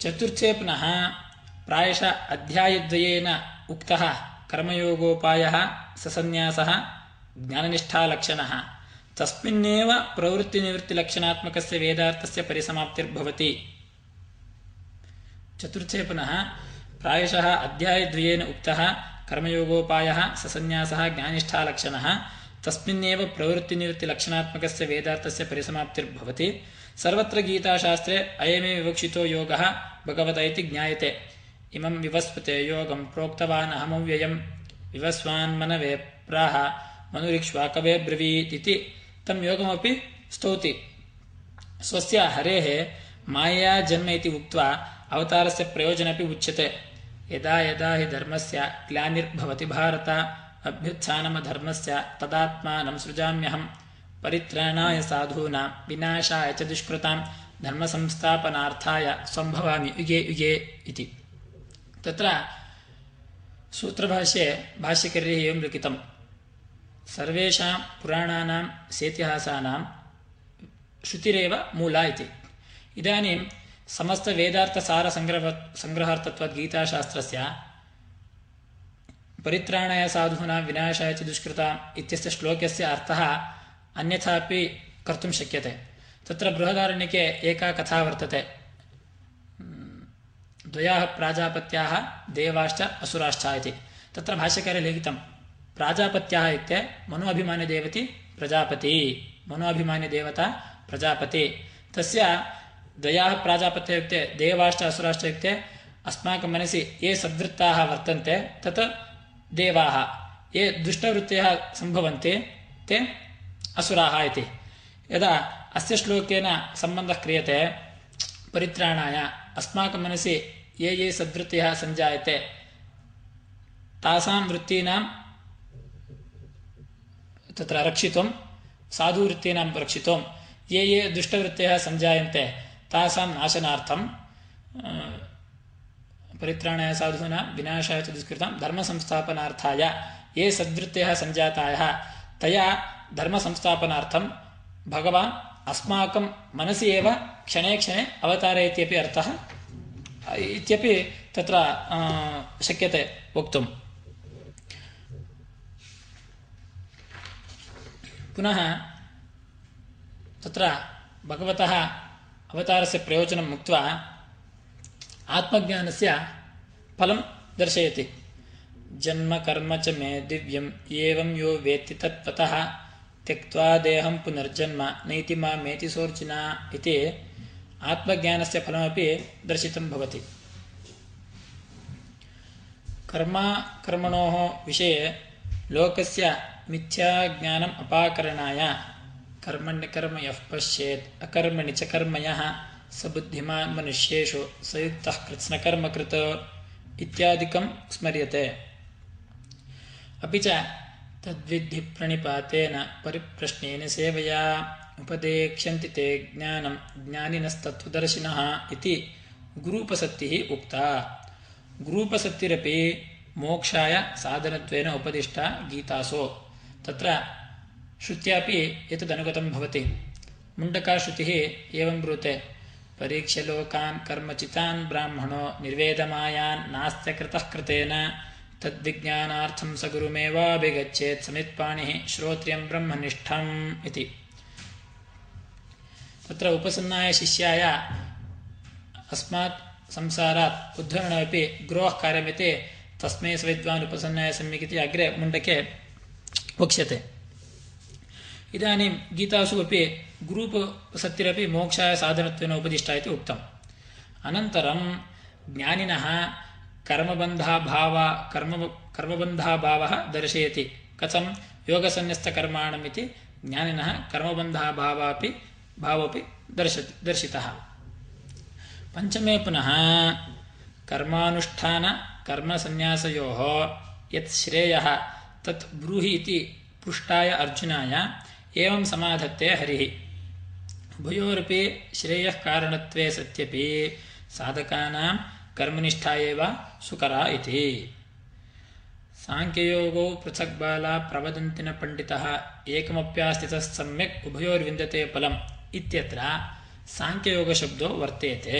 ಚತುರ್ಥೆ ಪುನಃ ಪ್ರಾಯಶ ಅಧ್ಯಾಯದ್ವಯೇನ ಉಕ್ತ ಕರ್ಮಯೋಗೋಪಾಯ ಸಸನ್ಯಾಸ ಜ್ಞಾನನಿಷ್ಠಾಲಕ್ಷಣ ತಸ್ಮಿನ್ನೇವ ಪ್ರವೃತ್ತಿನಿವೃತ್ತಿಲಕ್ಷಣಾತ್ಮಕಸ್ಯ ವೇದಾರ್ಥಸ್ಯ ಪರಿಸಮಾಪ್ತಿರ್ಭವತಿ ಚತುರ್ಥೆ ಪುನಃ ಪ್ರಾಯಶಃ ಅಧ್ಯಾಯದ್ವಯೇನ ಉಕ್ತ ಕರ್ಮಯೋಗೋಪಾಯ ಸಸನ್ಯಾಸ ಜ್ಞಾನಿಷ್ಠಾಲಕ್ಷಣ ತಸ್ಮಿನ್ನೇವ ಪ್ರವೃತ್ತಿನಿವೃತ್ತಿಲಕ್ಷಣಾತ್ಮಕಸ್ಯ ವೇದಾರ್ಥಸ್ಯ ಪರಿಸಮಾಪ್ತಿರ್ಭವತಿ ಸರ್ವತ್ರ ಗೀತಾಶಾಸ್ತ್ರೇ ಅಯಮೇ ವಿವಕ್ಷಿತೋ ಯೋಗ ಭಗವತ ಇತಿ ಜ್ಞಾಯತೆ. ಇಮಂ ವಿವಸ್ಪತೆ ಯೋಗಂ ಪ್ರೋಕ್ತವಾನ್ ಅಹಮವ್ಯಯಂ ವಿವಸ್ವಾನ್ ಮನವೇ ಪ್ರಾಹ ಮನುರಿಕ್ಷ್ವಾ ಕವೇ ಬ್ರವೀತಿತಿ ತಮ್ಮ ಯೋಗಮಿ ಸ್ತೌತಿ. ಸ್ವಸ್ಯ ಹರೇ ಮಾಯಾ ಜನ್ಮ ಇತಿ ಉಕ್ತ್ವಾ ಅವತಾರಸ್ಯ ಪ್ರಯೋಜನಪಿ ಉಚ್ಯತೆ. ಯದಾ ಯದಾ ಹಿ ಧರ್ಮಸ್ಯ ಗ್ಲಾನಿರ್ಭವತಿ ಭಾರತ. ಅಭ್ಯುತ್ಥಾನಮ ಧರ್ಮಸ್ಯ ತದಾತ್ಮಾನಂ ಸೃಜಾಮ್ಯಹಂ. सृजाम्यहं परित्राणाय साधूनां विनाशाय च दुष्कृतां धर्मसंस्थापनार्थाय सम्भवामि युगे युगे इति तत्र सूत्रभाष्ये भाष्यकर्यैः एवं लिखितं सर्वेषां पुराणानां सेतिहासानां श्रुतिरेव मूला इति इदानीं समस्तवेदार्थसारसङ्ग्रह सङ्ग्रहार्थत्वद्गीताशास्त्रस्य परित्राणाय साधूनां विनाशाय च दुष्कृताम् इत्यस्य श्लोकस्य अर्थः अन्यथापि कर्तुं शक्यते। तत्र बृहदारण्यके एका कथा वर्तते। द्वयाः प्राजापत्याः देवाश्च असुराश्च इति। तत्र भाष्यकारे लिखितं, प्राजापत्याः इत्युक्ते मनो अभिमान्यदेवति प्रजापति मनो अभिमान्यदेवता प्रजापति। तस्य द्वयाः प्राजापत्य इत्युक्ते देवाश्च असुराश्च इत्युक्ते अस्माकं मनसि ये सद्वृत्ताः वर्तन्ते तत् देवाः। ये दुष्टवृत्तयः सम्भवन्ति ते ಅಸುರಾಹ ಇತಿ ಯದಾ ಅಸ್ಯ ಶ್ಲೋಕೇನ ಸಂಬಂಧ ಕ್ರಿಯತೆ, ಪರಿತ್ರಾಣಾಯ, ಅಸ್ಮಾಕಂ ಮನಸ್ಸಿ ಯೇ ಯೇ ಸದ್ವೃತ್ತಿಯ ಸಂಜಾಯತೆ. ತಾಸಾಂ ವೃತ್ತೀನಾಂ ತತ್ರ ರಕ್ಷಿತುಂ ಸಾಧುವೃತ್ತೀನಾಂ ರಕ್ಷಿತುಂ. ಯೇ ಯೇ ದುಷ್ಟವೃತ್ತಿಯ ಸಂಜಾಯಂತೆ, ತಾಸಾಂ ನಾಶನಾರ್ಥಂ. ಪರಿತ್ರಾಣಾಯ ಸಾಧುನ ವಿನಾಶಾಯ ಚ ದುಷ್ಕೃತ ಧರ್ಮ ಸಂಸ್ಥಾಪನಾರ್ಥಾಯ, ಯೇ ಸದೃತ್ತಿಯ ಸಂಜಾತಾಯ. ತಯಾ ಧರ್ಮ ಸಂಸ್ಥಾಪನಾರ್ಥಂ ಭಗವಾನ್ ಅಸ್ಮಾಕಂ ಮನಸಿ ಏವ ಕ್ಷಣೆ ಕ್ಷಣೆ ಅವತಾರ ಇತ್ಯಪಿ ಅರ್ಥಃ ಇತ್ಯಪಿ ತತ್ರ ಶಕ್ಯತೆ ವಕ್ತುಂ ಪುನಃ ತತ್ರ ಭಗವತಃ ಅವತಾರಸ್ಯ ಪ್ರಯೋಜನ ಮುಕ್ತ ಆತ್ಮಜ್ಞಾನಸ್ಯ ಫಲಂ ದರ್ಶಯತಿ ಜನ್ಮ ಕರ್ಮ ಚ ಮೇ ದಿವ್ಯಂ ಏವಂ ಯೋ ವೇತ್ತಿ ತತ್ವತಃ त्यक्त्वा देहं पुनर्जन्म नैति मामेति सोर्जिना इति आत्मज्ञानस्य फलमपि दर्शितं भवति कर्मा कर्मणोः विषये लोकस्य मिथ्याज्ञानम् अपाकरणाय कर्मण्यकर्म यः पश्येत् अकर्मणि च कर्म यः स बुद्धिमान् मनुष्येषु सयुक्तः कृत्स्नकर्मकृत इत्यादिकं स्मर्यते अपि च ತದ್ವಿಧಿ ಪ್ರಣಿಪಾತೇನ ಪರಿಪ್ರಶ್ನೇನ ಸೇವೆಯಾ. ಉಪದೇಕ್ಷ್ಯಂತಿ ತೇ ಜ್ಞಾನಂ ಜ್ಞಾನಿನಸ್ತತ್ವದರ್ಶಿನಃ ಇತಿ ಗುರೂಪಸಕ್ತಿಃ ಉಕ್ತಾ. ಗುರೂಪಸಕ್ತಿರಪಿ ಮೋಕ್ಷಾಯ ಸಾಧನತ್ವೇನ ಉಪದಿಷ್ಟ ಗೀತಾಸೋ. ತತ್ರ ಶ್ರುತ್ಯಾಪಿ ಎತದನುಗತಂ ಭವತಿ. ಮುಂಡಕಾಶ್ರುತಿಃ ಏವಂ ಬ್ರೂತೆ. ಪರೀಕ್ಷೆ ಲೋಕಾನ್ ಕರ್ಮಚಿತಾನ್ ಬ್ರಾಹ್ಮಣೋ ನಿರ್ವೇದಮಾಯಾನ್ ನಾಸ್ತ್ಯಕೃತಃ ಕೃತೇನ. तद्विज्ञानार्थं स गुरुमेवाभिगच्छेत् समित्पाणिः श्रोत्रियं ब्रह्मनिष्ठम् इति तत्र उपसन्नाय शिष्याय अस्मात् संसारात् उद्धरणमपि गुरोः कार्यमिति तस्मै सविद्वान् उपसन्नाय सम्यक् इति अग्रे मुण्डके वक्ष्यते इदानीं गीतासु अपि गुरूपसक्तिरपि मोक्षाय साधनत्वेन उपदिष्टा इति उक्तम् अनन्तरं ज्ञानिनः ಕರ್ಮಬಂಧಾಭಾವ ಕರ್ಮ ಕರ್ಮಬಂಧಾಭಾವ ದರ್ಶಯತಿ. ಕಥಂ ಯೋಗಸನ್ಯಸ್ತಕರ್ಮಾಣಮಿತಿ ಜ್ಞಾನಿನ ಕರ್ಮಬಂಧಾಭಾವ ಅಪಿ ಭಾವಪಿ ದರ್ಶತಿ, ದರ್ಶಿತಃ. ಪಂಚಮೇ ಪುನಃ ಕರ್ಮಾನುಷ್ಠಾನ ಕರ್ಮಸನ್ಯಾಸಯೋ ಯತ್ ಶ್ರೇಯ ತತ್ ಬ್ರೂಹಿ ಇತಿ ಪುಷ್ಟಾಯ ಅರ್ಜುನಾಯ ಏವಂ ಸಮಾಧತ್ತೆ ಹರಿಃ. ಉಭಯೋರಪಿ ಶ್ರೇಯಃ ಕಾರಣತ್ವೇ ಸತ್ಯಪಿ ಸಾಧಕಾನಾಂ ಕರ್ಮನಿಷ್ಠ ಏವ ಸುಕರ ಇತಿ ಸಾಂಖ್ಯಯೋಗೋ ಪೃಥಕ್ ಬಾಲ ಪ್ರವದಂತಿನ ಪಂಡಿತ ಏಕಮಪ್ಯಾಸ್ಥಿತ ಸಮ್ಯಕ್ ಉಭಯೋರ್ವಿಂದತೆ ಫಲಂ ಇತ್ಯತ್ರ ಸಾಂಖ್ಯಯೋಗ ಶಬ್ದೋ ವರ್ತೇತೆ